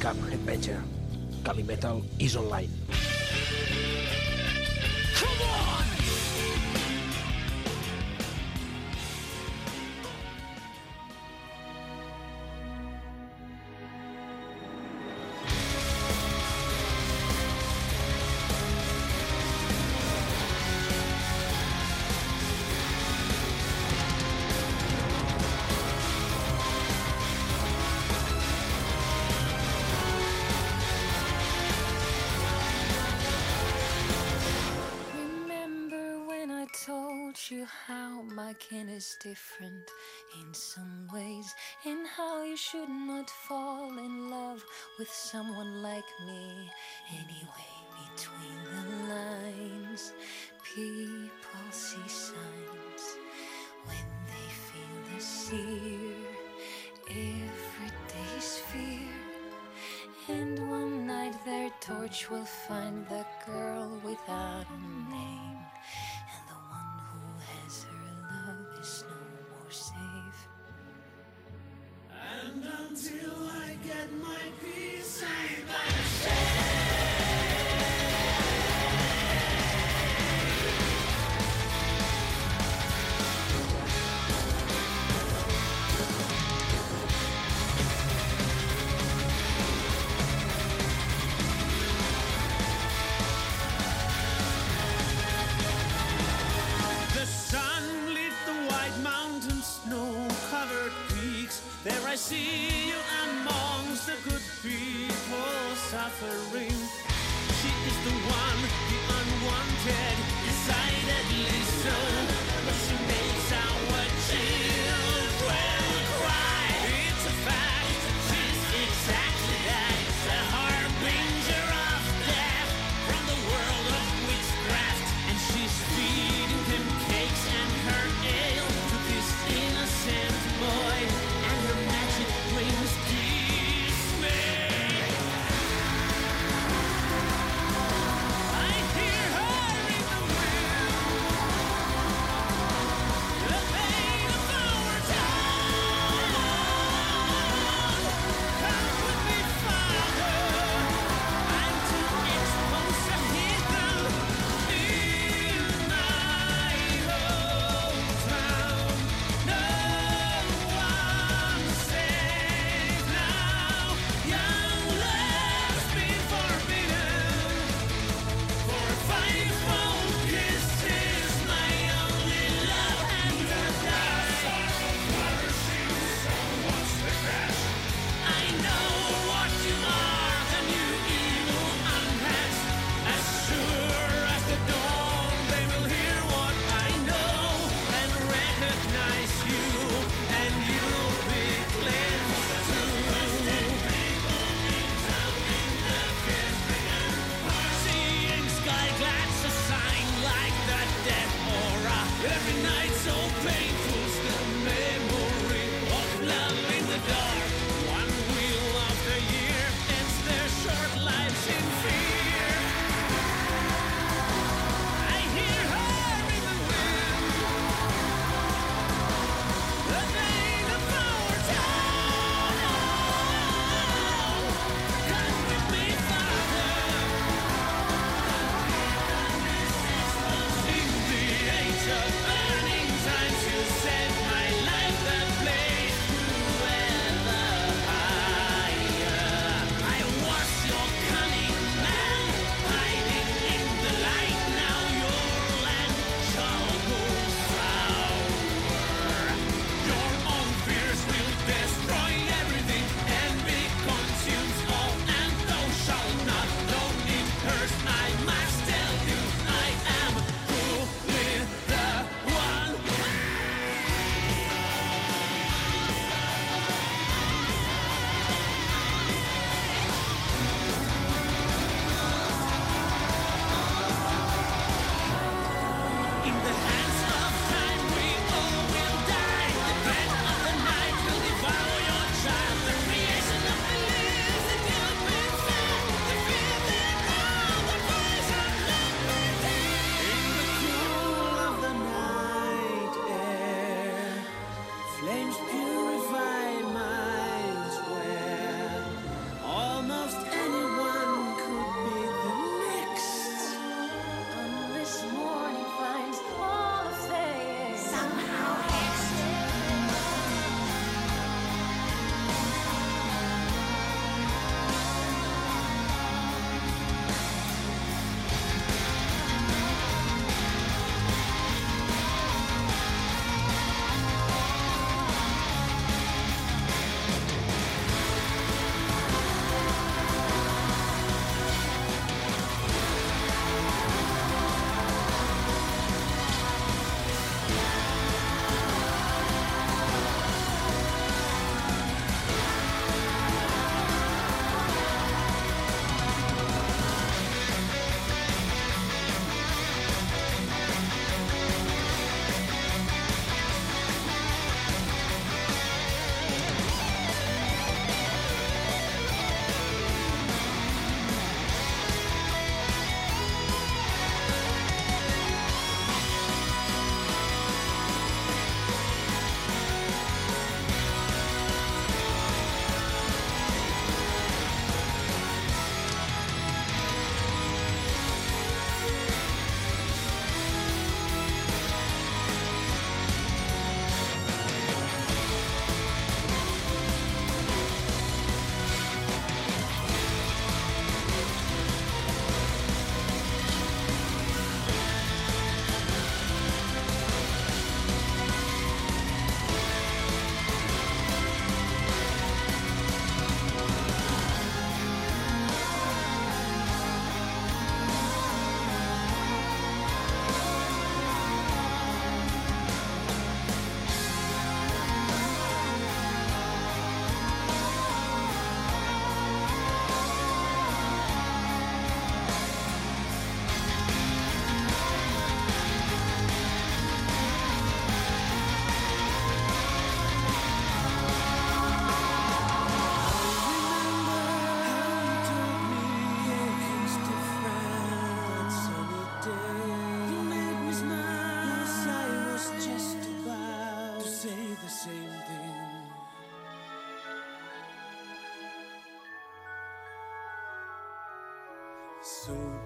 cap Headbanger. Calimetal is online. Different in some ways, and how you should not fall in love with someone like me. Anyway, between the lines, people see signs when they feel the sear. Every day's fear. And one night their torch will find the girl without a name. And until I get my peace, I'm gonna There I see you amongst the good people suffering. She is the one, the unwanted,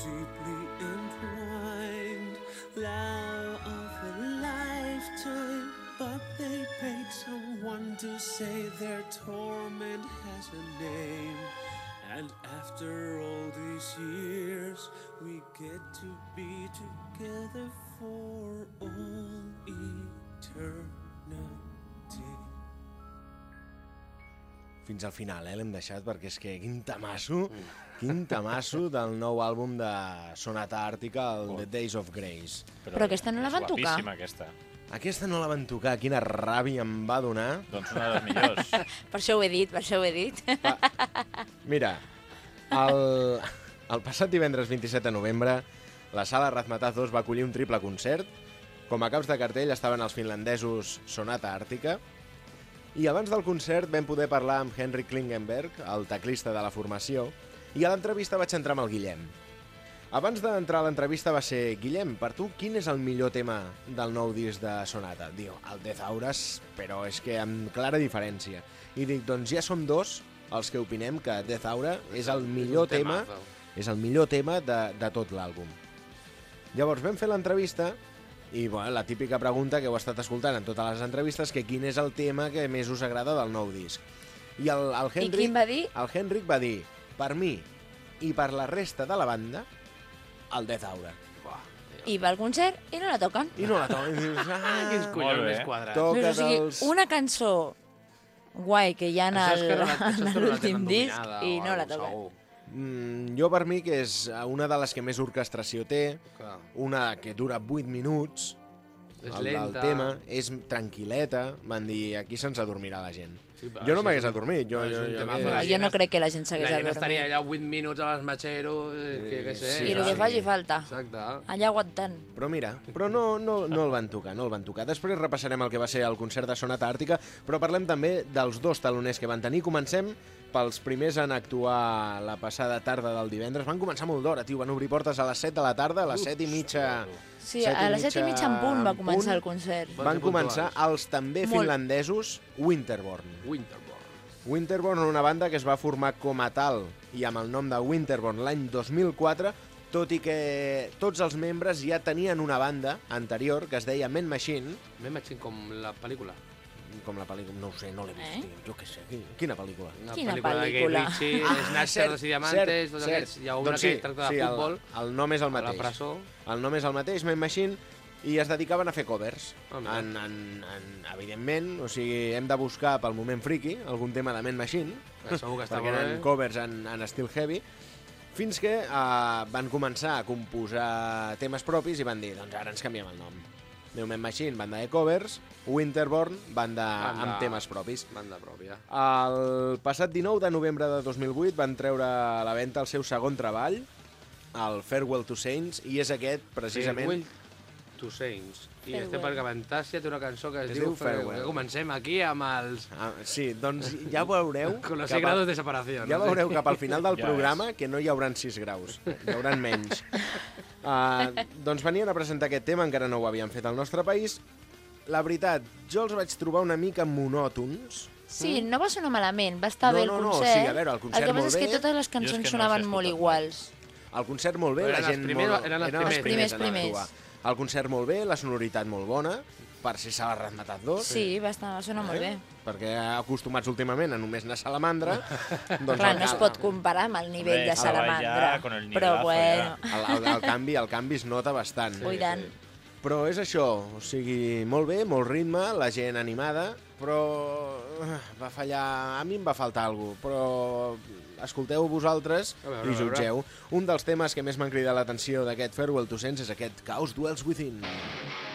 deeply entwined. Love of a lifetime, but they paid someone to say their torment has a name. And after all these years, we get to be together for all eternity. Fins al final, eh, l'hem deixat, perquè és que quin tamasso, quin tamasso del nou àlbum de Sonata Àrtica, el The Days of Grace. Però aquesta no la van tocar. aquesta. Aquesta no la van tocar, quina ràbia em va donar. Doncs una de les millors. Per això ho he dit, per això ho he dit. Mira, el, el passat divendres 27 de novembre, la sala Razmatazos va acollir un triple concert. Com a caps de cartell estaven els finlandesos Sonata Àrtica, i abans del concert vam poder parlar amb Henrik Klingenberg, el teclista de la formació, i a l'entrevista vaig entrar amb el Guillem. Abans d'entrar a l'entrevista va ser Guillem, per tu quin és el millor tema del nou disc de Sonata? Diu, el Death Auras, però és que amb clara diferència. I dic, doncs ja som dos els que opinem que Death Aura és el millor tema, temazo. és el millor tema de, de tot l'àlbum. Llavors vam fer l'entrevista i bueno, la típica pregunta que heu estat escoltant en totes les entrevistes, que quin és el tema que més us agrada del nou disc. I el, el I Henrik, quin va dir? el Henrik va dir, per mi i per la resta de la banda, el Death Aura. I va al concert i no la toquen. I no la. I dius, ah, Quins Molt collons més quadrats. Toca o sigui, dels... una cançó guai que hi ha en el- no l'últim disc i no la toquen. segur. Mm, jo per mi que és una de les que més orquestració té, Clar. una que dura 8 minuts, És el, el lenta. tema, és tranquil·leta, van dir, aquí se'ns adormirà la gent. Sí, però jo no sí, m'hagués adormit, jo, és jo, un jo, temazo, jo, la Jo gent no crec que la gent La s'hagués gent adormit. estaria allà 8 minuts a l'esmatxero, eh, que, que sé. Sí, I el que sí. faci falta. Exacte. Allà aguantant. Però mira, però no, no, no el van tocar, no el van tocar. Després repassarem el que va ser el concert de Sonata Àrtica, però parlem també dels dos taloners que van tenir. Comencem pels primers en actuar la passada tarda del divendres. Van començar molt d'hora, tio, van obrir portes a les 7 de la tarda, a les 7 i mitja... Sí, set a les set i mitja en punt va començar el punt. concert. Van començar puntuals. els també Molt. finlandesos Winterborn. Winterborn. Winterborn, una banda que es va formar com a tal i amb el nom de Winterborn l'any 2004, tot i que tots els membres ja tenien una banda anterior que es deia Men Machine, M'he imaginat com la pel·lícula. Com la pel·lícula, no ho sé, no l'he vist, Eh? jo què sé, qui- quina pel·lícula? Una Quina pel·lícula, de Guy pel·lícula? Ritchie, Ah, Snatchers i Diamantes, tots aquests. Hi ha una doncs que sí, tracta de sí, futbol, El, el nom és el a la mateix. presó. El nom és el mateix, Men Machine, i es dedicaven a fer covers. Mira. en, en, en, evidentment, o sigui, hem de buscar pel moment friki algun tema de Men Machine, Eh, Segur que està perquè eren bé. covers en, en estil heavy, fins que uh, van començar a composar temes propis i van dir, doncs ara ens canviem el nom. New Men Machine, banda de covers, Winterborn, banda Banda- amb temes propis. Banda pròpia. El passat 19 de novembre de 2008 van treure a la venda el seu segon treball, el Farewell to Saints, i és aquest, precisament... Farewell to Saints. I Farewell. este per Cavantàcia té una cançó que es, Es diu Farewell. Farewell. Que comencem aquí amb els... Ah, sí, doncs ja veureu... Con los cap 6 a- grados de separació. Ja no? veureu cap al final del Ja programa que no hi hauran 6 graus, hi hauran menys. Uh, doncs venien a presentar aquest tema, encara no ho havien fet al nostre país. La veritat, jo els vaig trobar una mica monòtons. Sí, no va sonar malament, va estar No, bé el no, no, concert. sí, a veure, el concert el que passa és que totes les cançons no sonaven els molt iguals. El concert molt bé, Però la eren els gent primers- molt... eren els eren primers. Primers, primers. actuar. El concert molt bé, la sonoritat molt bona, per ser sala Razmetat 2. Sí, va, estar, va sonar molt bé. Perquè acostumats últimament a només anar a Salamandra, doncs Clar, no es pot comparar amb el nivell Hombre, de Salamandra. ja con el Però nivelazo bueno, el, el, el, canvi, el canvi es nota bastant. sí, tant. Però és això, o sigui, molt bé, molt ritme, la gent animada, però eh, va fallar... A mi em va faltar alguna cosa, però escolteu vosaltres veure, i jutgeu. Un dels temes que més m'han cridat l'atenció d'aquest Farewell to Sense és aquest Chaos Dwells Within. hallucinations.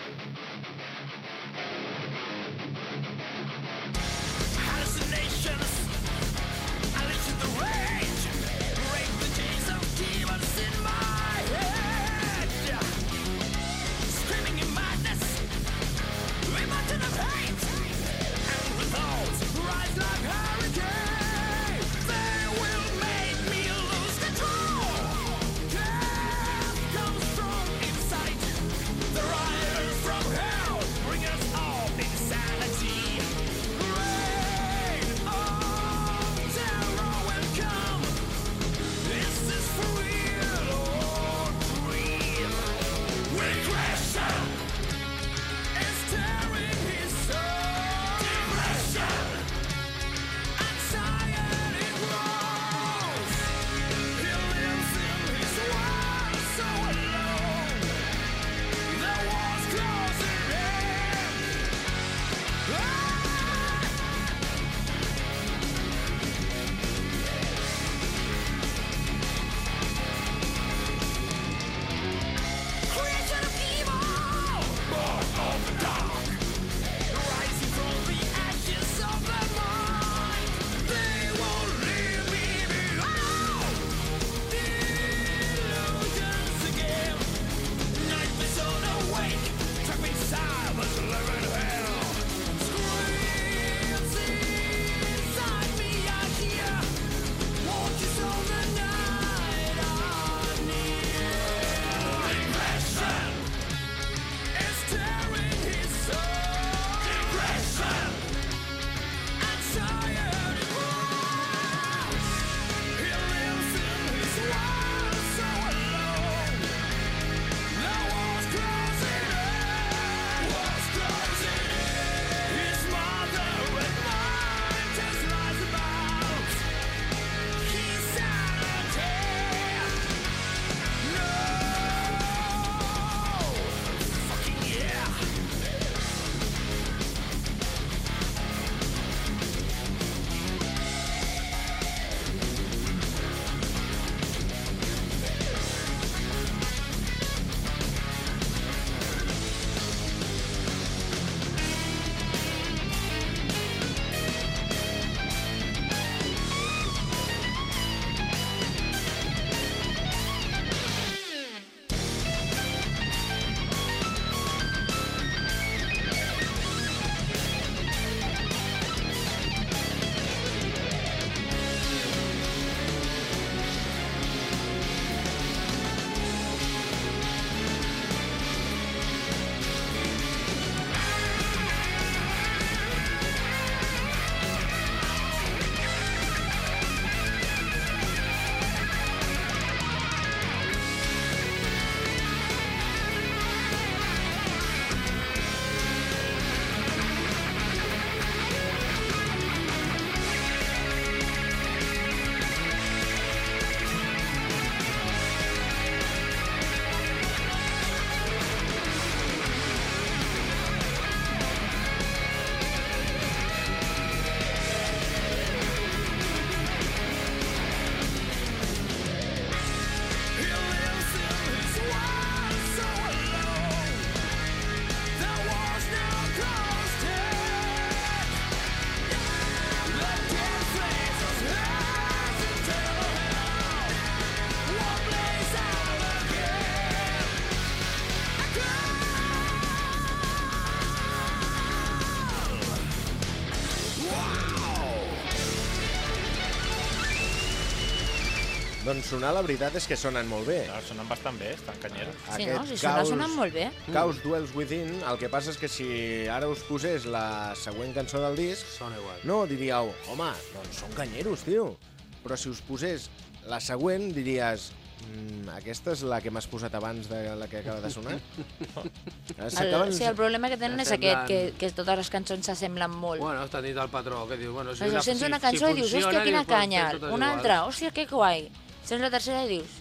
Doncs sonar, la veritat és que sonen molt bé. No, sonen bastant bé, estan canyeros. Sí, no? Si sona, sona molt bé. Chaos Duels Within, el que passa és que si ara us posés la següent cançó del disc, Sona igual. no, diríeu, home, doncs són canyeros, tio. Però si us posés la següent, diries, mm, aquesta és la que m'has posat abans de la que acaba de sonar? El, S'acaben- sí, el problema que tenen és aquest, que, que totes les cançons s'assemblen molt. Bueno, està dit el patró, que diu... Bueno, si Però la- sents si- una si cançó i dius, hòstia, quina canya. Una iguals. altra, hòstia, que guai. Sents la tercera i dius,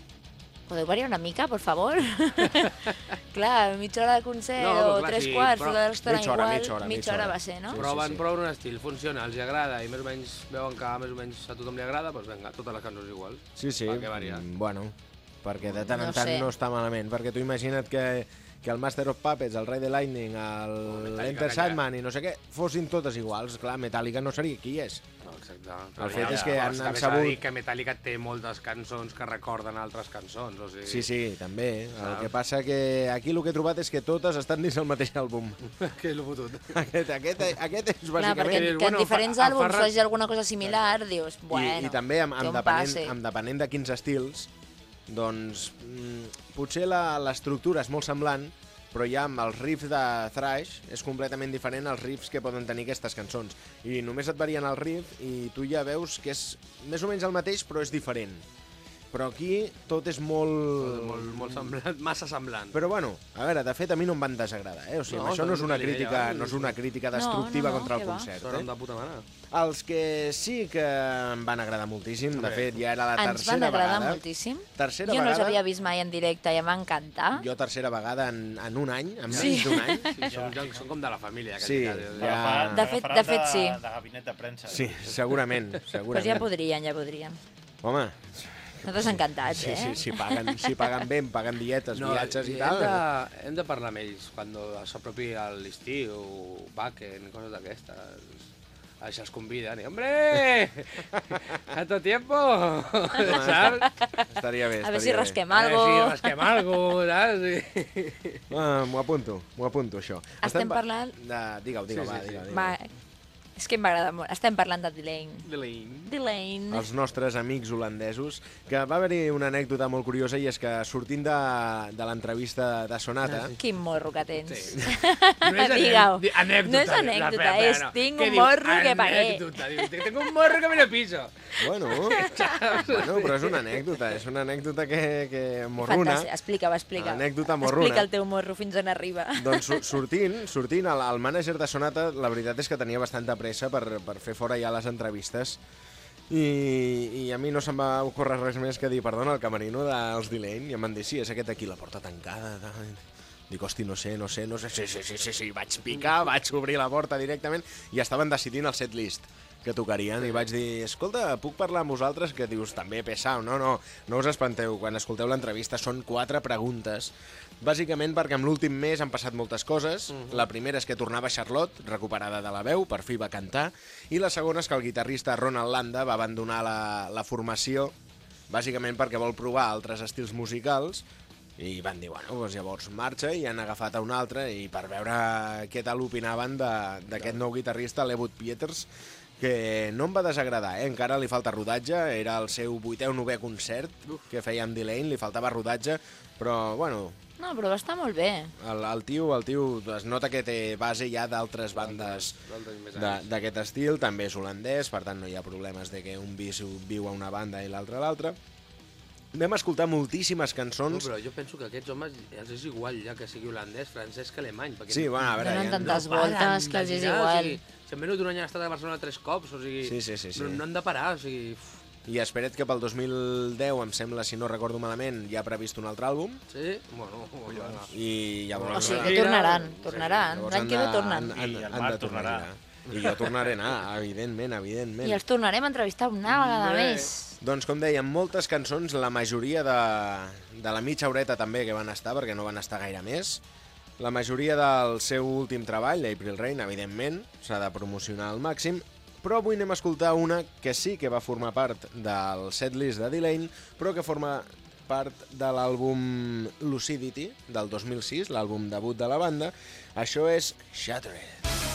podeu variar una mica, por favor? clar, mitja hora de concert No, però o clar, tres sí, quarts, però- totes estaran Mitja hora, igual. mitja hora, mitja mitja hora hora. va ser, no? Sí, Proven, sí, sí. proven un estil, funciona, els agrada i més o menys veuen que més o menys a tothom li agrada, doncs vinga, totes les cançons igual. Sí, sí. Per? Mm, Bueno, perquè de tant en No tant sé. no està malament, perquè tu imagina't que, que el Master of Puppets, el Rei de Lightning, el Enter calla. Sandman i no sé què, fossin totes iguals. Clar, Metallica no seria qui és. Exacte. El fet ja, és que han, han dir sabut... que Metallica té moltes cançons que recorden altres cançons, o sigui... Sí, sí, també. El Saps? que passa que aquí el que he trobat és que totes estan dins el mateix àlbum. que és el fotut. Aquest, aquest, aquest és Clar, perquè bàsicament... que en bueno, diferents fa- àlbums fa- faci alguna cosa similar, dius, bueno, I, I també, amb, amb, depenent, amb depenent de quins estils, doncs mm, potser la- l'estructura és molt semblant, però ja amb els riffs de thrash és completament diferent als riffs que poden tenir aquestes cançons. I només et varien el riff i tu ja veus que és més o menys el mateix, però és diferent. Però aquí tot és molt... molt, molt semblant, massa semblant. Però bueno, a veure, de fet a mi no em van desagradar, eh? O sigui, No, això no és una crítica, no és una crítica destructiva no, no, contra el concert, eh? de puta mare. Els que sí que em van agradar moltíssim, de fet ja era la Ens tercera van agradar vegada. moltíssim. Tercera jo no els vegada. havia vist mai en directe i em va encantar. Jo tercera vegada en, en un any, en Sí. menys d'un any. Sí, són, ja. són com de la família. Sí, ja. Agafaran- De fet- de fet, sí. De gabinet de premsa. Sí, segurament, Pues segurament. ja podrien, ja podrien. Home, Nosaltres encantats, sí, eh? sí, si paguen, si paguen bé, em paguen dietes, viatges i hem tal. De, hem de parlar amb ells quan s'apropi a l'estiu, Backen, coses d'aquestes. Això els conviden i, hombre, a tu tiempo, saps? Estaria bé, A veure si estaria bé. rasquem A algo. veure si rasquem algo, saps? Sí. Ah, m'ho apunto, m'ho apunto, això. Estem pa- parlant- De... Digue-ho, digue-ho, Sí, va, sí, sí. digue-ho. Va, digue-ho. És que m'agrada molt. Estem parlant de Delane. Delane. Delane. els nostres amics holandesos, que va haver-hi una anècdota molt curiosa i és que sortint de, de l'entrevista de Sonata, Quin morro que tens. Sí. No és Digue-ho. anècdota, anècdota. No és anècdota, espera, és no. tinc un morro que pagué. Anècdota, tengo un morro que me lo piso. bueno, bueno, però és una anècdota, és una anècdota que, que morruna. Fantàstic. Explica-ho, explica Anècdota morruna. Explica el teu morro fins on arriba. Doncs sortint, sortint el, el mànager de Sonata, la veritat és que tenia bastanta pressa per, per fer fora ja les entrevistes. I, i a mi no se'm va ocórrer res més que dir, perdona, el camerino dels Delane, i em van dir, sí, és aquest aquí, la porta tancada. Dic, hosti, no sé, no sé, no sé, sí, sí, sí, sí, sí, vaig picar, vaig obrir la porta directament i estaven decidint el setlist que tocarien. I vaig dir, escolta, puc parlar amb vosaltres? Que dius, també pesau, no, no, no us espanteu, quan escolteu l'entrevista són quatre preguntes, bàsicament perquè amb l'últim mes han passat moltes coses, la primera és que tornava Charlotte, recuperada de la veu, per fi va cantar, i la segona és que el guitarrista Ronald Landa va abandonar la, la formació, bàsicament perquè vol provar altres estils musicals, i van dir, bueno, doncs llavors marxa i han agafat a un altre i per veure què tal opinaven de- d'aquest nou guitarrista, l'Ewood Pieters, que no em va desagradar, eh? encara li falta rodatge, era el seu vuitè o novè concert que feia amb Delane, li faltava rodatge, però, bueno, No, però va estar molt bé. el, el tio el tio es nota que té base ja d'altres bandes d'aquest estil, també és holandès, per tant no hi ha problemes de que un viu, viu a una banda i l'altre a l'altra. Vam escoltar moltíssimes No, cançons. però jo penso que aquests homes els és igual ja que sigui holandès, francès que alemany. Perquè Sí, bueno, a veure, Donen ja- tantes paren voltes que els és igual. O sigui, si en menys d'un any han estat a Barcelona tres cops, o sigui, Sí, sí, sí, sí. No, no han de parar, o sigui... uf, I espera't que pel 2010, em sembla, si no recordo malament, ja ha previst un altre àlbum. Sí, bueno, collons. I llavors... O sigui que tornaran, sí, tornaran. llavors L'any han que ve tornen. Han, han, I el han de Marc tornar tornarà. a anar. I jo tornaré a anar, evidentment, evidentment. I els tornarem a entrevistar una vegada Bé. més. Doncs com dèiem, moltes cançons, la majoria de, de la mitja horeta també que van estar, perquè no van estar gaire més. La majoria del seu últim treball, April Rain, evidentment, s'ha de promocionar al màxim, però avui anem a escoltar una que sí que va formar part del setlist de Delane, però que forma part de l'àlbum Lucidity del 2006, l'àlbum debut de la banda. Això és Shattered.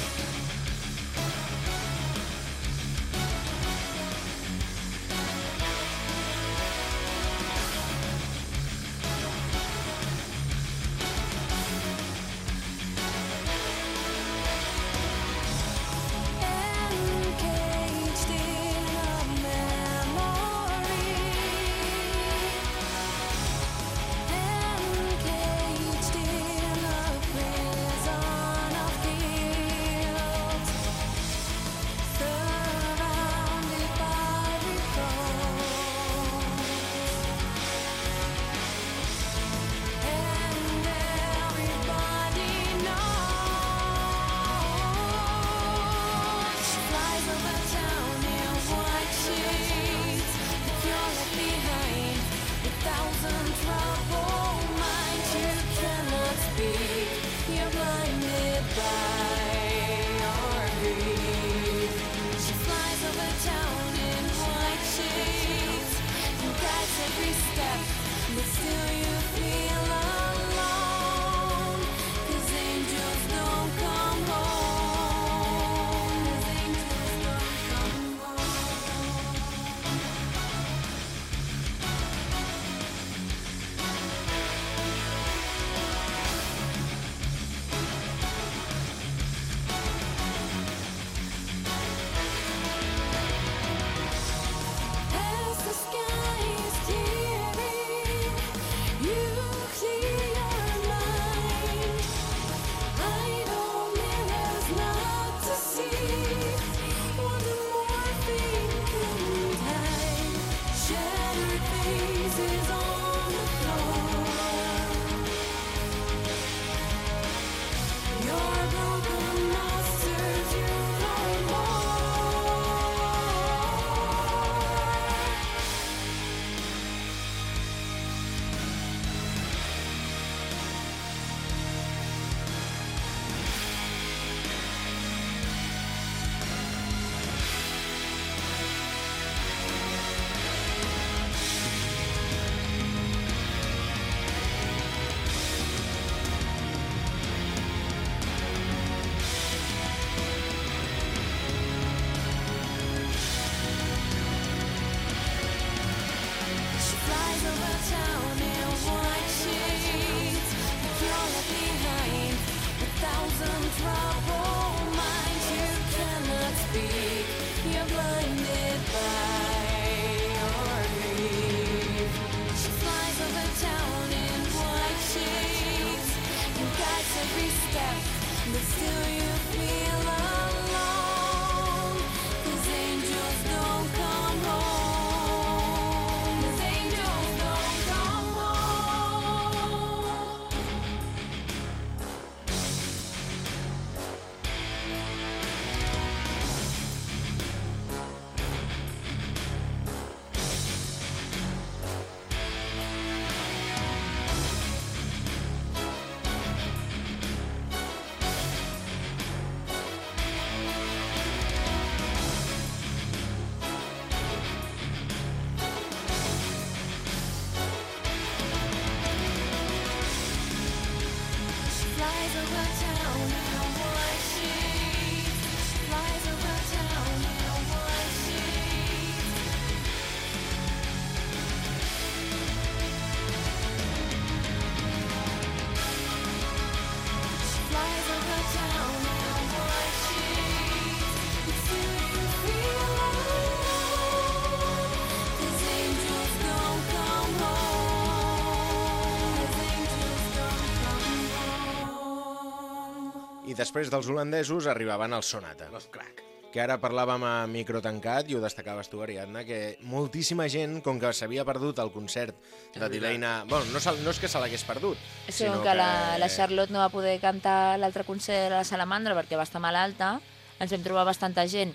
Després dels holandesos arribaven els Sonata. Los crack. que ara parlàvem a micro tancat i ho destacaves tu, Ariadna, que moltíssima gent, com que s'havia perdut el concert de Dileina... Bueno, no, no és que se l'hagués perdut, Sí, com que la, la Charlotte no va poder cantar l'altre concert a la Salamandra perquè va estar malalta, ens vam trobar bastanta gent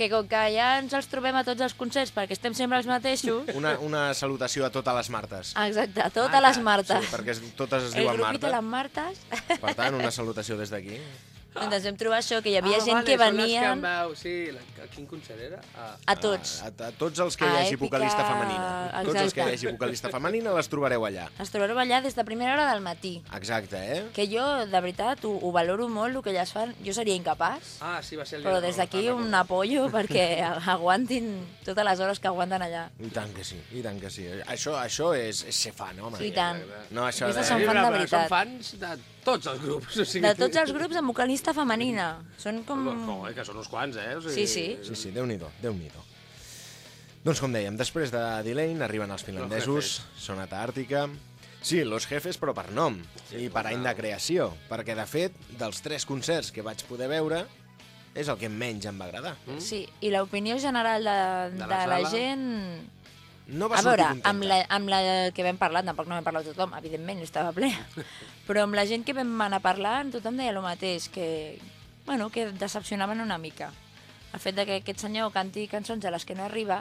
que com que ja ens els trobem a tots els concerts perquè estem sempre els mateixos... Una, una salutació a totes les Martes. Exacte, a totes les Martes. Sí, perquè es- totes es El diuen grupit de Marta. les Martes. Per tant, una salutació des d'aquí. Doncs ens vam trobar això, que hi havia ah, gent vale, que les que veu... Sí, la, a quin concert era? Ah, a tots. A, a tots els que A hi hagi Èpica, vocalista femenina. Tots els que hi exacte. hagi vocalista femenina les trobareu allà. Es trobareu allà des de primera hora del matí. Exacte, eh? Que jo, de veritat, ho, ho valoro molt, el que elles fan. Jo seria incapaç, ah, sí, va ser el però de des d'aquí Rosa, un apoyo perquè aguantin totes les hores que aguanten allà. I tant que sí, i tant que sí. Això, això és, és ser fan, home. I tant. No, això de... Aquestes són Sí, fan de veritat. Són fans de tots els grups. O sigui, De tots els grups amb vocalista femenina. Són com... Oh, eh, que són uns quants, eh? O Sí, sí. Sí, sí, déu-n'hi-do, déu nhi Doncs com dèiem, després de Delane arriben els finlandesos, Sonata Àrtica... Sí, Los Jefes, però per nom, i per any de creació, perquè, de fet, dels tres concerts que vaig poder veure, és el que menys em va agradar. Sí, i l'opinió general de, de, De la, la sala? gent... No va A veure, amb la, amb la que vam parlar, tampoc no vam parlar tothom, evidentment, estava ple, però amb la gent que vam anar parlant, tothom deia el mateix, que, bueno, que decepcionaven una mica. El fet de que aquest senyor canti cançons a les que no arriba,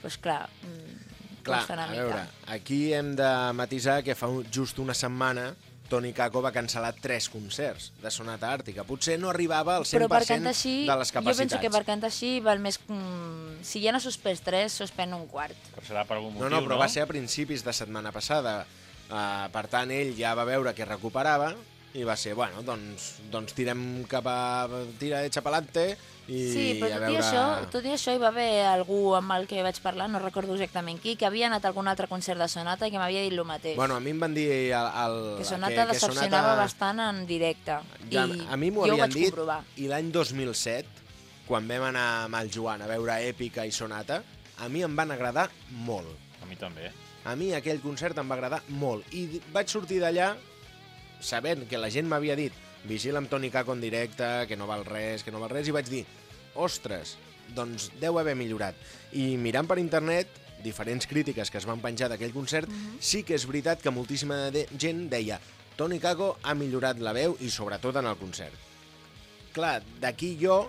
doncs clar, mm, Clar, costa una a mica. veure, aquí hem de matisar que fa just una setmana Toni Kako va cancel·lar tres concerts de Sonata Àrtica. Potser no arribava al 100% Però per cantar així, de les jo capacitats. penso que per cantar així val més... Mm, si ja n'ha suspès tres, suspèn un quart. Però serà per algun No, motiu, no, però va ser a principis de setmana passada. Uh, per tant, ell ja va veure que recuperava i va ser, bueno, doncs, doncs tirem cap a... tira de xapalante i Sí, però tot, i això, tot i això hi va haver algú amb el que vaig parlar, no recordo exactament qui, que havia anat a algun altre concert de Sonata i que m'havia dit el mateix. Bueno, a mi em van dir... El, el, que Sonata decepcionava bastant en directe. Ja, I a mi m'ho havien dit comprovar. i l'any 2007, quan vam anar amb el Joan a veure Èpica i Sonata, a mi em van agradar molt. A mi també. A mi aquell concert em va agradar molt. I vaig sortir d'allà sabent que la gent m'havia dit vigila amb Toni Kako en directe, que no val res, que no val res, i vaig dir, ostres, doncs deu haver millorat. I mirant per internet, diferents crítiques que es van penjar d'aquell concert, sí que és veritat que moltíssima de gent deia Toni Kako ha millorat la veu i sobretot en el concert. Clar, d'aquí jo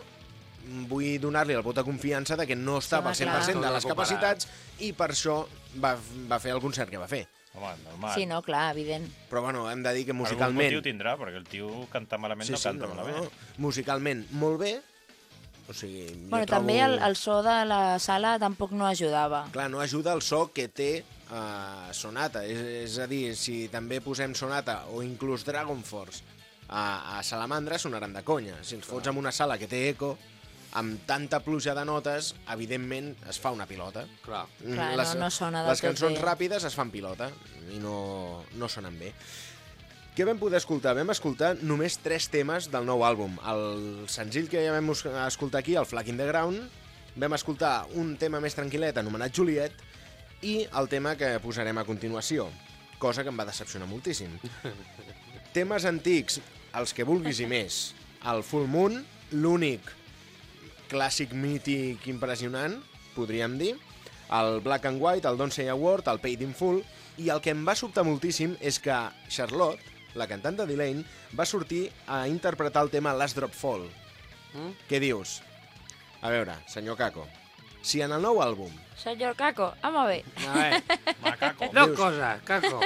vull donar-li el vot de confiança de que no estava al Home, clar. 100% de les capacitats i per això va, va fer el concert que va fer. Home, normal. Sí, no, clar, evident. Però bueno, hem de dir que Algun musicalment... motiu tindrà, perquè el tio canta malament no canta malament. musicalment molt bé, o sigui, Bueno, trobo... també el, el so de la sala tampoc no ajudava. Clar, no ajuda el so que té uh, Sonata, és, és a dir, si també posem Sonata o inclús Dragon Force a, a Salamandra sonaran de conya. Si ens fots en una sala que té eco, amb tanta pluja de notes, evidentment es fa una pilota. Clar. Clar, no- no sona del Les cançons bé. ràpides es fan pilota i no, no sonen bé. Què vam poder escoltar? Vam escoltar només tres temes del nou àlbum. El senzill que ja vam es- escoltar aquí, el Flag in the Ground, vam escoltar un tema més tranquil·let anomenat Juliet i el tema que posarem a continuació, cosa que em va decepcionar moltíssim. Temes antics, els que vulguis i més. El Full Moon, l'únic clàssic mític impressionant, podríem dir, el Black and White, el Don't Say a Word, el Paid in Full, i el que em va sobtar moltíssim és que Charlotte, la cantant de Delane, va sortir a interpretar el tema Last Drop Fall. Mm? Què dius? A veure, senyor Caco, si en el nou àlbum... Senyor Caco, ama bé. A Macaco. dos Dius- cosas, caco.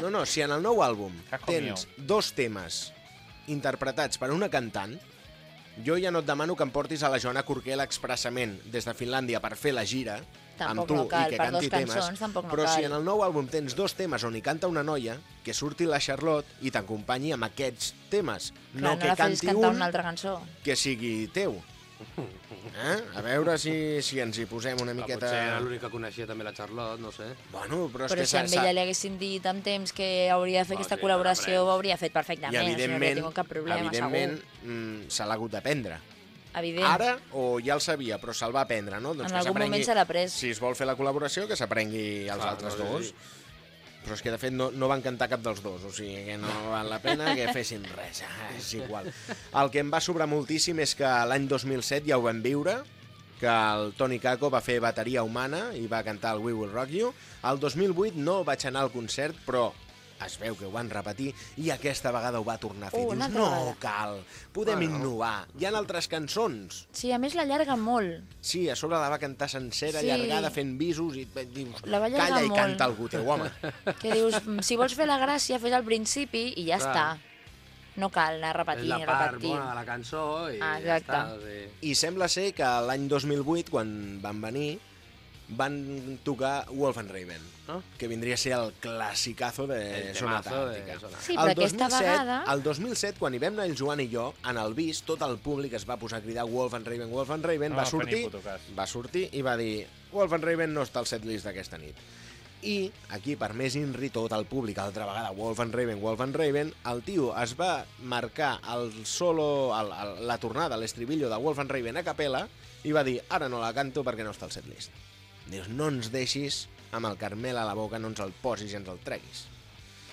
No, no, si en el nou àlbum Caco tens dos temes interpretats per una cantant, jo ja no et demano que em portis a la Joana Corquel expressament des de Finlàndia per fer la gira amb Tampoc tu no cal, i que canti temes, cançons no però si cal. en el nou àlbum tens dos temes on hi canta una noia, que surti la Charlotte i t'acompanyi amb aquests temes, Clar, no no que canti un una altra cançó. que sigui teu. Eh? A veure si, si ens hi posem una miqueta... Potser era l'únic que coneixia també la Charlotte, no sé. Bueno, però és Però que si s'ha- ella li haguessin dit amb temps que hauria de fer No, aquesta sí, col·laboració, no, ho hauria fet perfectament. I no evidentment, tingut cap problema, evidentment mm, se l'ha hagut d'aprendre. Evident. Ara, o ja el sabia, però se'l va aprendre, no? Doncs En que algun moment se l'ha pres. Si es vol fer la col·laboració, que s'aprengui els Clar, altres no, dos. sí. Però és que, de fet, no, no van cantar cap dels dos, o sigui que no val la pena que fessin res, és igual. El que em va sobrar moltíssim és que l'any 2007 ja ho vam viure, que el Tony Kako va fer bateria humana i va cantar el We Will Rock You. El 2008 no vaig anar al concert, però es veu que ho van repetir i aquesta vegada ho va tornar a fer. Uh, Dius, no vegada." cal, podem Bueno. innovar. Hi ha altres cançons. Sí, a més la llarga molt. Sí, a sobre la va cantar sencera, Sí. allargada, fent visos, i dius, La va calla i molt. canta algú teu, home. Que dius, "Mm, si vols fer la gràcia, fes al principi i ja Clar. està. No cal anar És repetint la i part repetint. bona de la cançó i Ah, ja exacte. està. Sí. I sembla ser que l'any 2008, quan van venir, van tocar Wolf and Raven, No? que vindria a ser el classicazo de El Zona de Tàctica. Zona Sí, però aquesta vegada... El 2007, quan hi vam anar el Joan i jo, en el bis, tot el públic es va posar a cridar Wolf and Raven, Wolf and Raven, No va ni sortir, va sortir i va dir Wolf and Raven no està al setlist d'aquesta nit. I aquí, per més inri tot el públic, altra vegada, Wolf and Raven, Wolf and Raven, el tio es va marcar el solo, el, el, la tornada, l'estribillo de Wolf and Raven a capella i va dir, ara no la canto perquè no està al setlist. Dius, no ens deixis amb el carmel a la boca, no ens el posis i ens el treguis.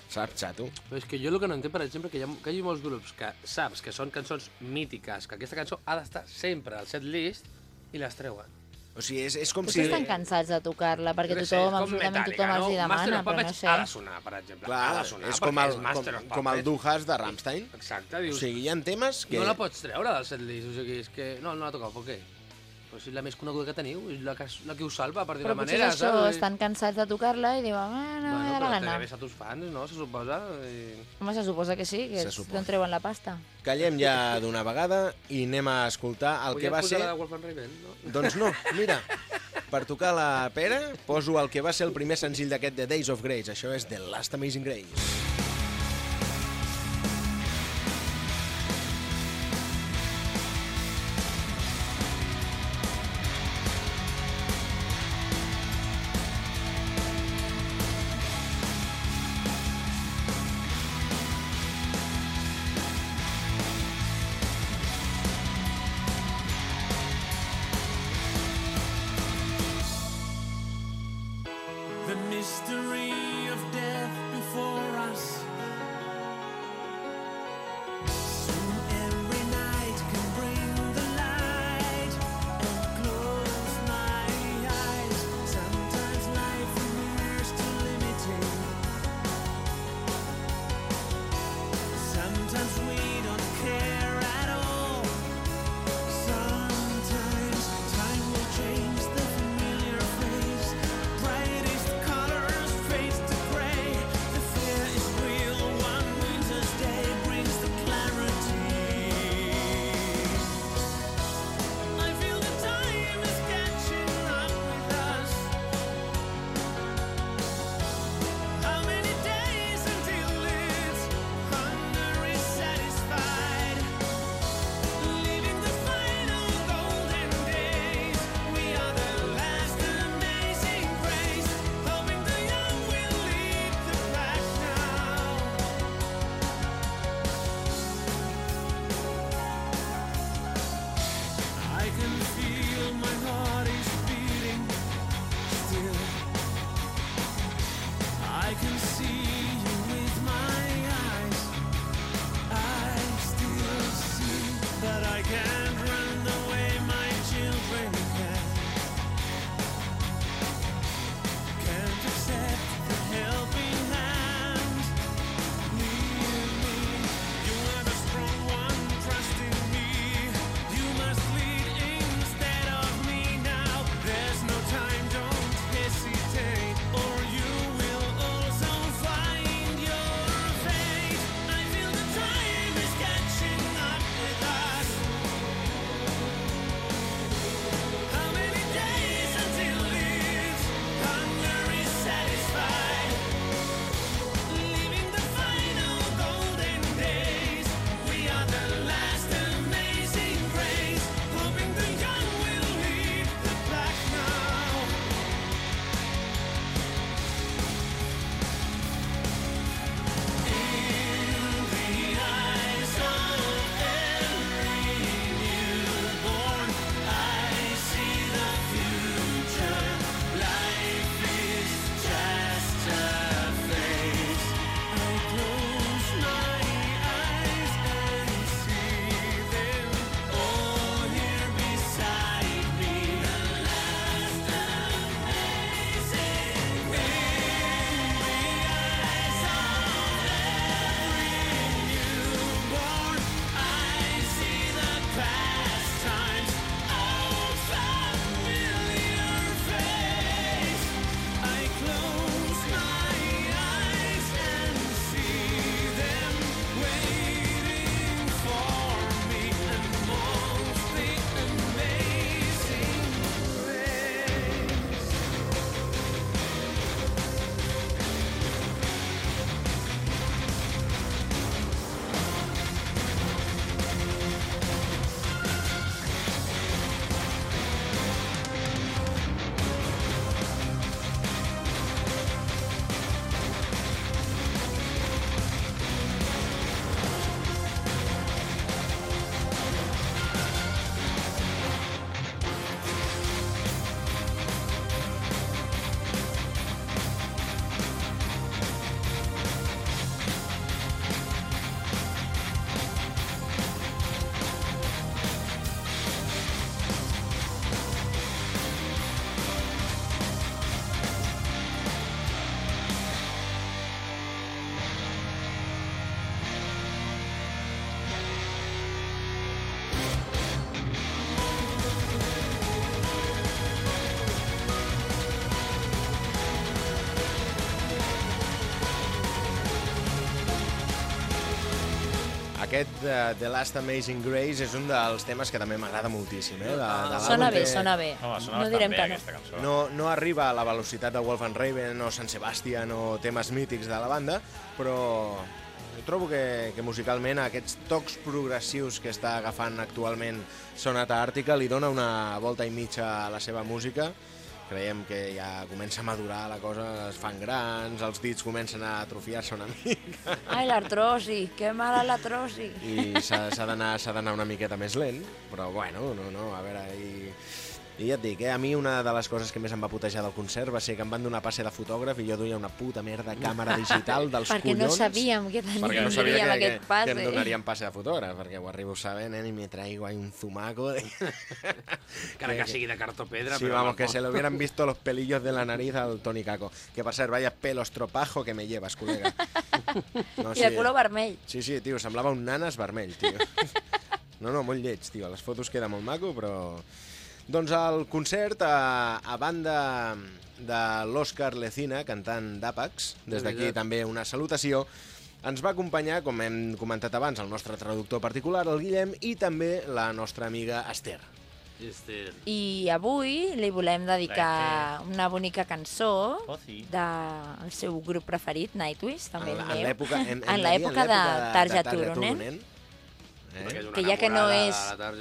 Saps, xato? Però és que jo el que no entenc, per exemple, que hi ha, que hi ha molts grups que saps que són cançons mítiques, que aquesta cançó ha d'estar sempre al set list i les treuen. O sigui, és, és com Potser si... estan cansats de tocar-la, perquè què sé, tothom, absolutament tothom els hi no? Demana, però no sé. ha de sonar, per exemple. Clar, ha de sonar, és com el, és com, com el. Duhas de Rammstein. Exacte, O dius, sigui, hi ha temes que... no la pots treure del set list, o sigui, és que no, no la toca, per què? Però si és la més coneguda que teniu, és la que, la que us salva, per dir Però la potser manera, és això, saps? estan cansats de tocar-la i diuen, ah, no, Bueno, però gana. a tus fans, no?, se suposa. I... Home, se suposa que sí, que Se és d'on treuen la pasta. Callem ja d'una vegada i anem a escoltar el que Podíem va ser... la de Wolf and Raven, no? Doncs no, mira, per tocar la pera poso el que va ser el primer senzill d'aquest de Days of Grace. Això és The Last Amazing Grace. Aquest uh, The Last Amazing Grace és un dels temes que també m'agrada moltíssim. Eh? De, de l'àlbum Sona bé, té- sona bé. Home, sona no direm bé, que no. cançó. No, no arriba a la velocitat de Wolf and Raven o Sant Sebastian o temes mítics de la banda, però jo trobo que, que musicalment aquests tocs progressius que està agafant actualment Sonata Àrtica li dona una volta i mitja a la seva música. Creiem que ja comença a madurar la cosa, es fan grans, els dits comencen a atrofiar-se una mica Ai, l'artrosi, que mala l'artrosi. i s'ha d'anar una miqueta més lent, però bueno, no, no, a veure, i, i ja et dic, eh, a mi una de les coses que més em va putejar del concert va ser que em van donar passe de fotògraf i jo duia una puta merda càmera digital dels Perquè no collons. sabíem que teníem, perquè no sabia que, que, aquest passe. que em donarien passe de fotògraf, perquè ho arribo sabent, eh, i me traigo ahí un zumaco. De... Encara que sigui de cartopedra, Sí, però... vamos, que se le hubieran visto los pelillos de la nariz al Toni Caco. Que per cert, vaya pelo estropajo que me llevas, col·lega. No, I de color vermell. Sí, sí, tio, semblava un nanes vermell, tio. No, no, molt lleig, tio. A les fotos queda molt maco, però... Doncs el concert, a, a banda de l'Òscar Lecina, cantant d'Àpax, des d'aquí també una salutació, ens va acompanyar, com hem comentat abans, el nostre traductor particular, el Guillem, i també la nostra amiga Esther. Este... I avui li volem dedicar una bonica cançó Oh, sí. del seu grup preferit, Nightwish, també En, el meu. l'època en, l'època de Tarja Turunen, Perquè una que ja que no és,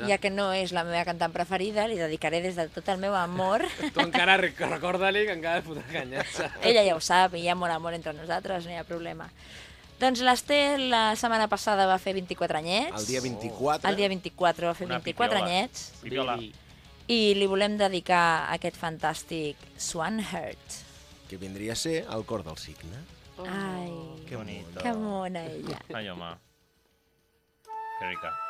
ja que no és la meva cantant preferida, li dedicaré des de tot el meu amor. Tu encara rec- recorda-li que encara fotrà canyatsa. Ella ja ho sap, i hi ha molt amor entre nosaltres, no hi ha problema. Doncs l'Ester la setmana passada va fer 24 anyets. El dia 24. El dia 24 va fer Una 24 pipiola. anyets. Pipiola. I li volem dedicar aquest fantàstic Swan Heart. que vindria a ser el cor del cigne. Ai, Que bonito. que mona ella. Ay, home. Que rica. All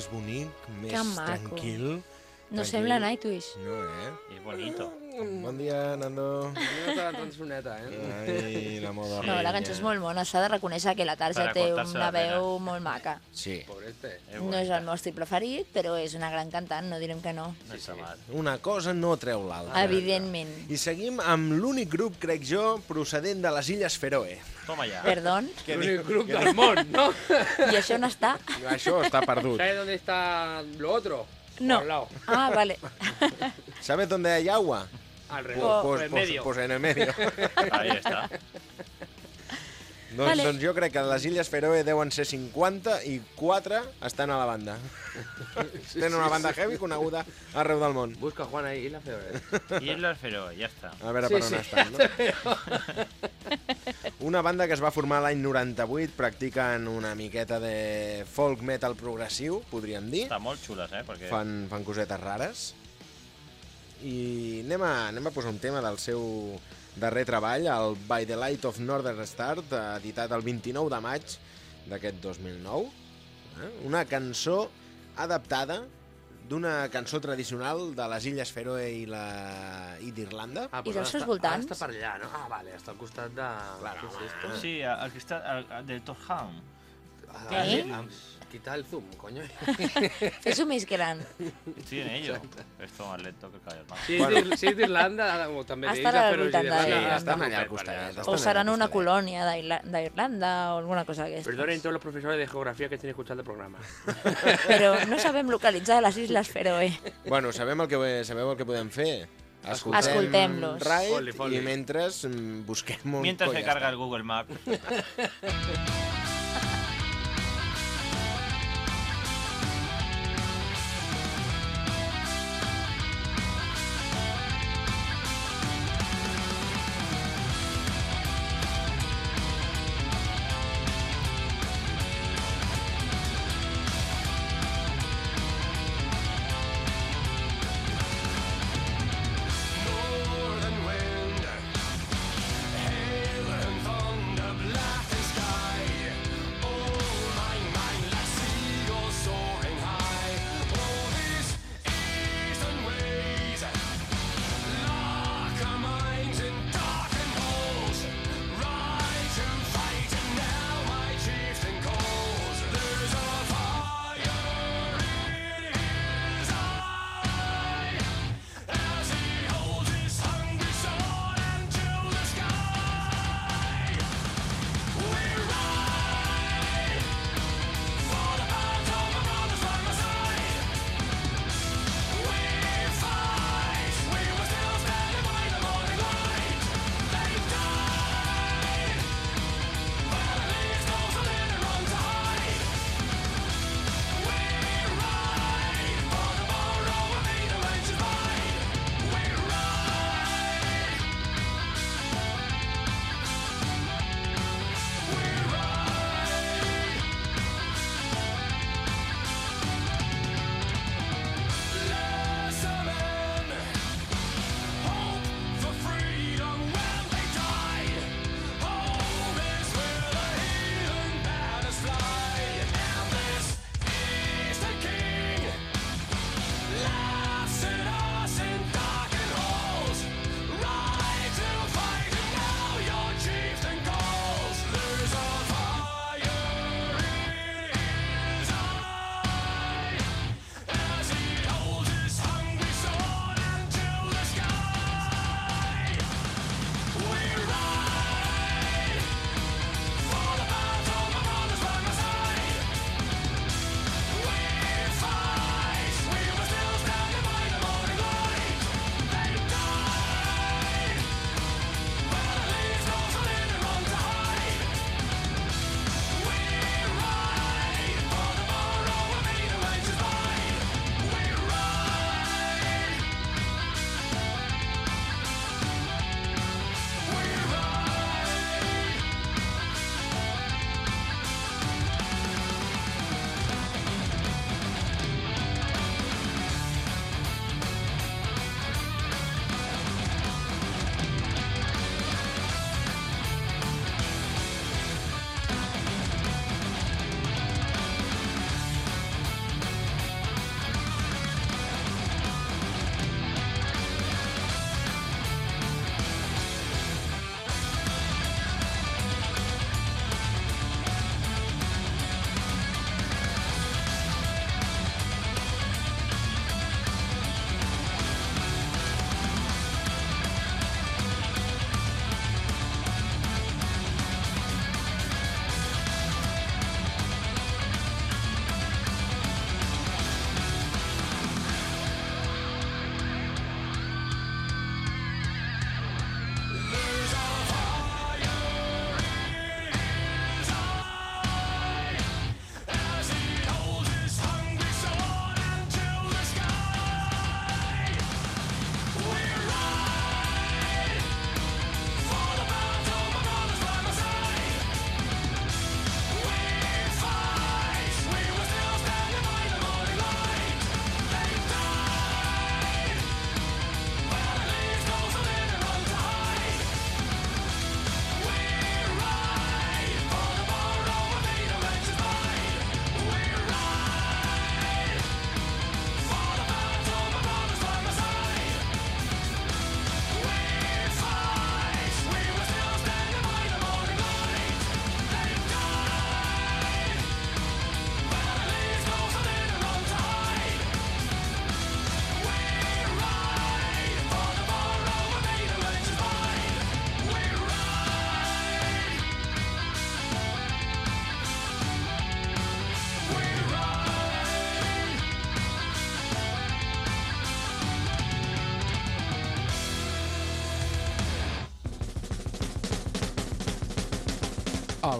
més bonic, més tranquil. No Tranquil. sembla Nightwish. No, eh? Y es bonito. Nando. La cançoneta, eh? Ai, la moda No, la cançó és molt bona, s'ha de reconèixer que la Tarja té una veu molt maca. Sí, No és el meu estil preferit, però és una gran cantant, no direm que no. No está mal. una cosa no treu l'altra. Evidentment. I seguim amb l'únic grup, crec jo, procedent de les Illes Feroe. Toma ya. Perdón, L'únic grup del món, ¿no? i això no està? Això està perdut. ¿Sabes dónde está lo otro? No. Ah, vale. ¿Sabes dónde hay agua? Alrededor. Por Por el medio. pues en el medio. Ahí está. doncs, Vale. doncs jo crec que les Illes Feroe deuen ser 50 i 4 estan a la banda. Tenen una banda heavy coneguda arreu del món. Busca Juan ahí y la febre. Islas Feroe, ya está. A veure Sí, per on sí, estan, no? Una banda que es va formar l'any 98, practiquen una miqueta de folk metal progressiu, podríem dir. Está muy chulas, ¿eh? Porque Fan, fan cosetes rares. I anem a, anem a posar un tema del seu darrer treball, el By the Light of Northern Star, editat el 29 de maig d'aquest 2009. Eh? Una cançó adaptada d'una cançó tradicional de les Illes Feroe i la i d'Irlanda. Ah, I dels seus està- voltants? Ara està per allà, no? Ah, vale, està al costat de... Claro, esto? Sí, al al del Torham. Ah, ¿Qué? Quita el zoom, coño. Fes-ho més gran. Sí, en ello. Esto más lento que. Si és d'Ir- si és d'Irlanda, o també Estarà d'Isla, al però de-. Sí, estan allà al costat, O seran al una costat. colònia d'Irla- d'Irlanda o alguna cosa d'aquestes. Perdonen todos los profesores de geografía que estén escuchando el programa. Però no sabem localitzar les Isles Feroe. Bueno, sabem el que, sabeu el que podem fer? Escoltem-los. Raid Foli, foli. i mentre mm, busquem un Mientras se carga el Google Maps.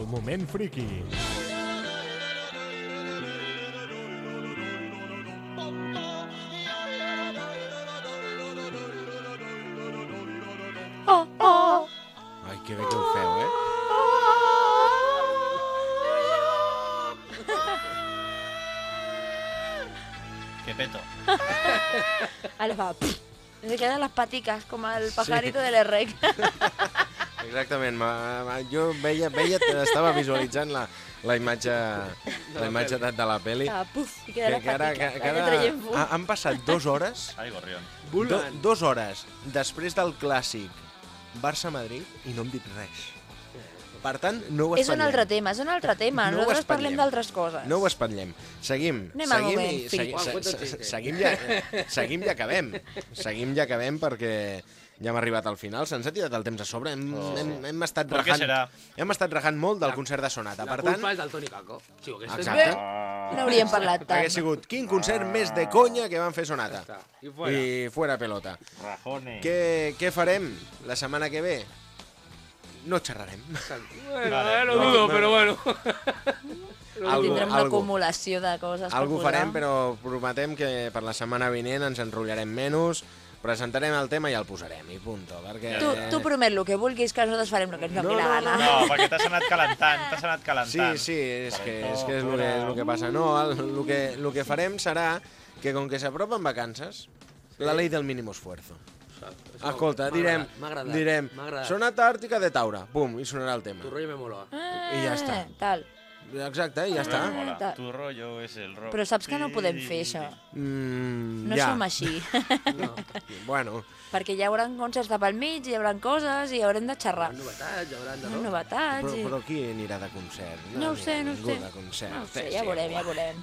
El moment friki. Oh, oh. Ai, que bé que ho feu, eh? Que peto. Ara fa... Se queden les paticas, com el pajarito de l'Errec. Exactament, ma, ma, jo veia, veia, estava visualitzant la, la imatge, la imatge de, de la peli. Ah, puf, i Que, les que ara, que, que Ara fum. ha, han passat dues hores, Ai, gorrión. do, dues hores després del clàssic Barça-Madrid i no hem dit res. Per tant, no ho És un espatllem. altre tema, és un altre tema. No Nosaltres espatllem. parlem d'altres coses. No ho espatllem. Seguim. Anem seguim moment i segui, se, se, chiste. seguim, ja, seguim i acabem. Seguim i acabem perquè ja hem arribat al final. Se'ns ha tirat el temps a sobre. Hem, Oh. hem, hem estat ¿Por qué rajant, hem estat rajant molt del La- concert de Sonata. La Per culpa tant, és del Toni Caco. Si ho hagués fet Exacte. bé, No hauríem parlat tant. hagués sigut quin concert més de conya que van fer Sonata. està. I fuera. I fuera pelota. Rajones. Què, què farem la setmana que ve? No xerrarem. Bueno, Vale. eh, lo No, dudo, no. però bueno. Algo- Tindrem una algo. acumulació de coses Algú farem, però prometem que per la setmana vinent ens enrotllarem menys, presentarem el tema i el posarem, i punto. Perquè... Tu, tu promet el que vulguis, que nosaltres farem el que ens No, doni la no, gana. No, perquè t'has anat calentant, t'has anat Sí, calentant. sí, és que és, que és, el, que, és el que passa. No, el, el, que, el que farem serà que com que s'apropen vacances, la llei del mínim esfuerzo. Escolta, direm, agradat, m'ha agradat, direm, m'ha agradat. sonata àrtica de Taura, pum, i sonarà el tema. Tu rotllo me mola. I ja està. Eh, Tal. Exacte, i ja està. Mola. Tu rollo és el rock. Però saps que no podem fer això. Mm, No ja. som així. No. Bueno, Perquè hi haurà concerts de pel mig, hi haurà coses i haurem de xerrar. Hi novetats, hi haurà de No, no? novetats però, però qui anirà de concert? No ho sé, no ho sé. de concert. No ho sé, ja veurem, ja veurem.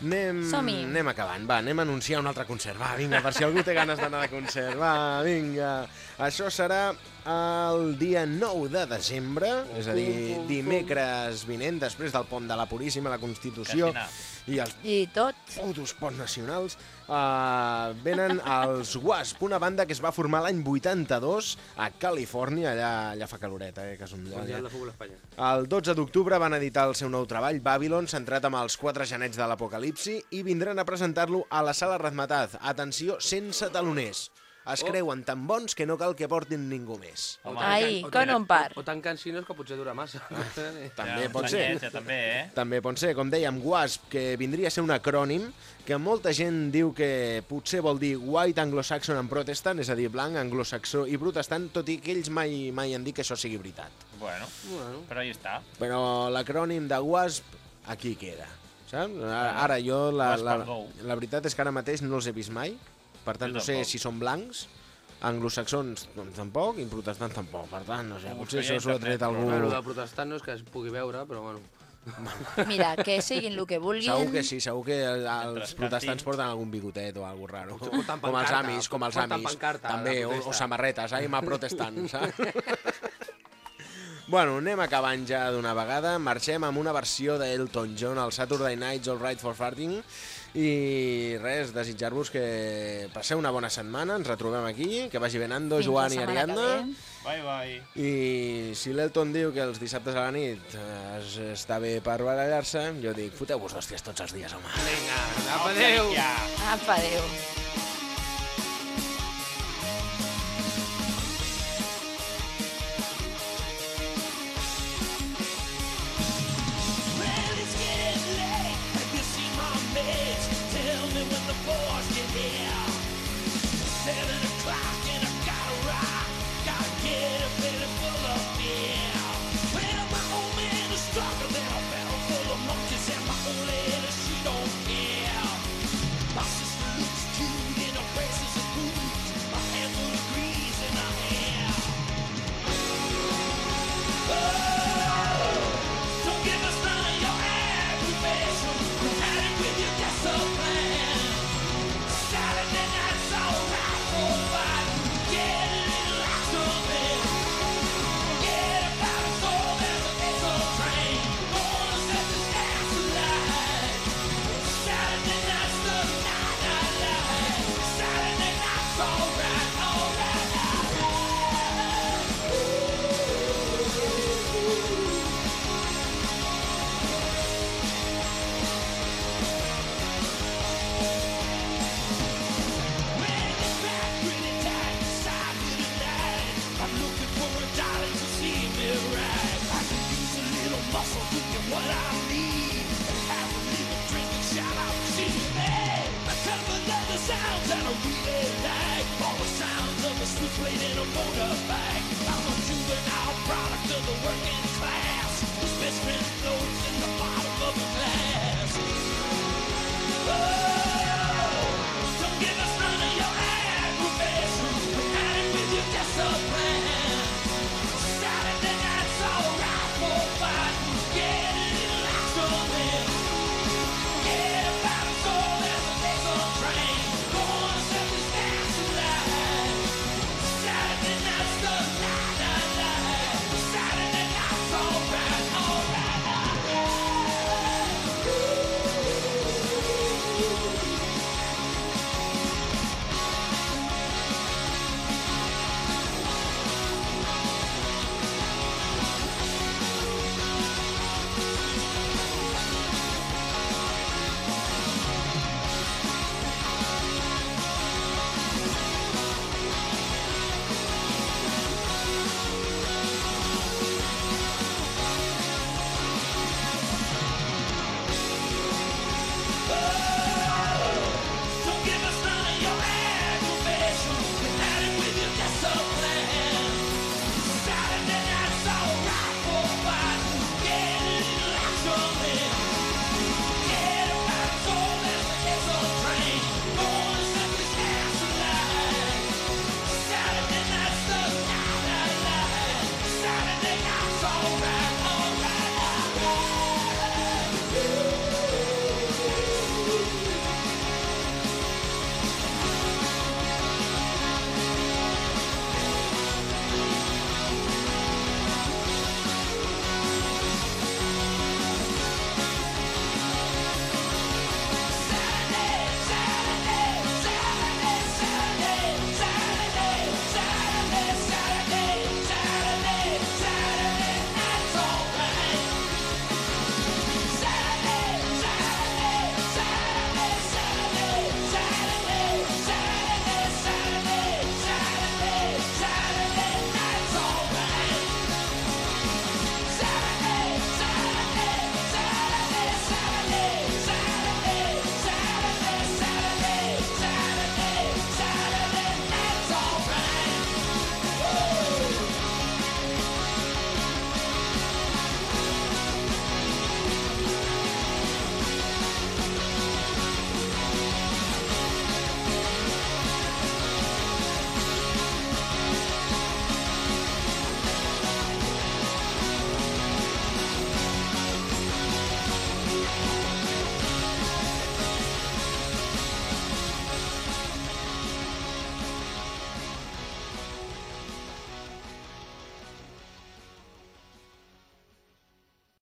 Anem, anem acabant, va, anem a anunciar un altre concert. Va, vinga, per si algú té ganes d'anar de concert. Va, vinga. Això serà el dia 9 de desembre, és a dir, dimecres vinent, després del pont de la Puríssima, la Constitució i els I tot. putos ponts nacionals, uh, venen els Wasp, una banda que es va formar l'any 82 a Califòrnia, allà, allà fa caloreta, eh, que som allà. Mundial de Futbol Espanya. El 12 d'octubre van editar el seu nou treball, Babylon, centrat amb els quatre genets de l'apocalipsi, i vindran a presentar-lo a la sala Razmataz. Atenció, sense taloners. Es Oh. creuen tan bons que no cal que portin ningú més. O Home. Ai, can- o con tan- un par. O tan cansinos que potser dura massa. També Ja, pot ser. Ja, també, eh? També pot ser, com dèiem, WASP, que vindria a ser un acrònim, que molta gent diu que potser vol dir White Anglo-Saxon and Protestant, és a dir, blanc, anglosaxó i protestant, tot i que ells mai, mai han dit que això sigui veritat. Bueno, bueno. però ahí està. Però l'acrònim de WASP aquí queda. Saps? Ara, ara jo, la, la, go. la veritat és que ara mateix no els he vist mai, per tant no sé si són blancs, anglosaxons doncs, tampoc i protestants tampoc, per tant no sé, potser això s'ho ha tret algú... Bueno, el de protestant no és que es pugui veure, però bueno. Mira, que siguin el que vulguin. Segur que sí, segur que el- els protestants cantin. porten algun bigotet o alguna raro. Porten Com els amis, com els amis. També, o, o samarretes, I'm a protestant, saps? Bueno, anem acabant ja d'una vegada. Marxem amb una versió d'Elton John, el Saturday Night's All Right for Farting. I res, desitjar-vos que passeu una bona setmana, ens retrobem aquí, que vagi ben Ando, Fins Joan i Ariadna. Bye, bye. I si l'Elton diu que els dissabtes a la nit eh, es, està bé per barallar-se, jo dic, foteu-vos d'hòsties tots els dies, home. Vinga, apa, adéu! Apa, adéu.